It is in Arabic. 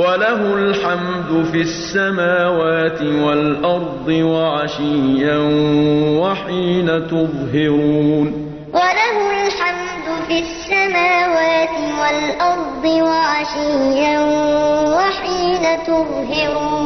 وله الحمد في السماوات والأرض وعشيا وحين تظهرون. وله الحمد في السماوات والأرض وعشيا وحين تظهرون.